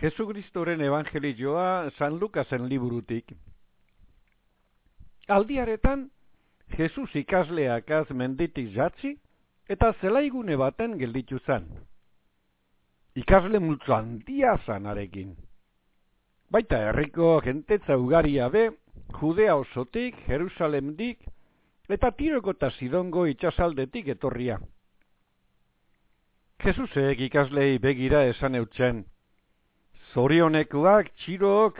Jesu Kristoren evangelioa San Lukasen liburutik. Aldiaretan, Jesus ikasleak az menditik jatzi eta zelaigune baten gelditu zan. Ikasle multzo handia zanarekin. Baita herriko jentetza ugaria be, Judea osotik, Jerusalemdik, eta tiroko eta sidongo itxasaldetik etorria. Jesusek ikaslei begira esan eutzen, zorionekuak txirook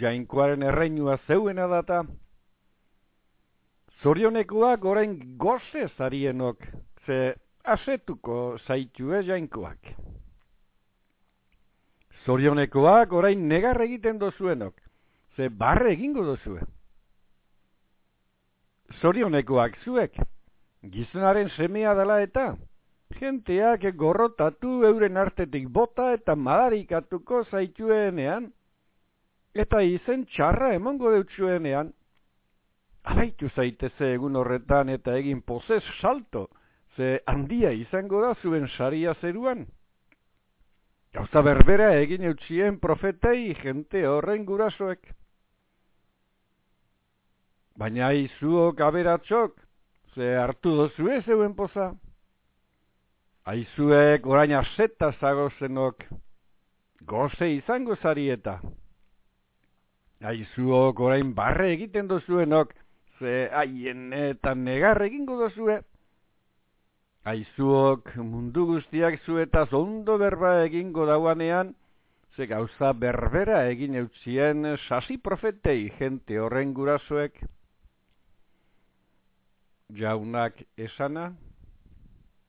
jainkoaren erreinua zeuena data. Zorionekuak orain goze zarienok, ze asetuko zaitue jainkoak. Zorionekoak orain negar egiten dozuenok, ze barre egingo dozue. Zorionekoak zuek, gizonaren semea dela eta, jenteak gorrotatu euren artetik bota eta madarikatuko zaituenean, eta izen txarra emongo deutsuenean, alaitu zaiteze egun horretan eta egin pozez salto, ze handia izango da zuen saria zeruan. Gauza berbera egin eutxien profetei jente horren gurasoek. Baina izuok aberatzok, ze hartu dozu ez euen poza. Aizuek orain aseta zagozenok, goze izango zarieta. Aizuok orain barre egiten dozuenok, ze haien eta negar egingo dozue. Aizuok mundu guztiak zuetaz ondo berba egingo dauanean, ze gauza berbera egin eutzien sasi profetei jente horren gurasoek. Jaunak esana,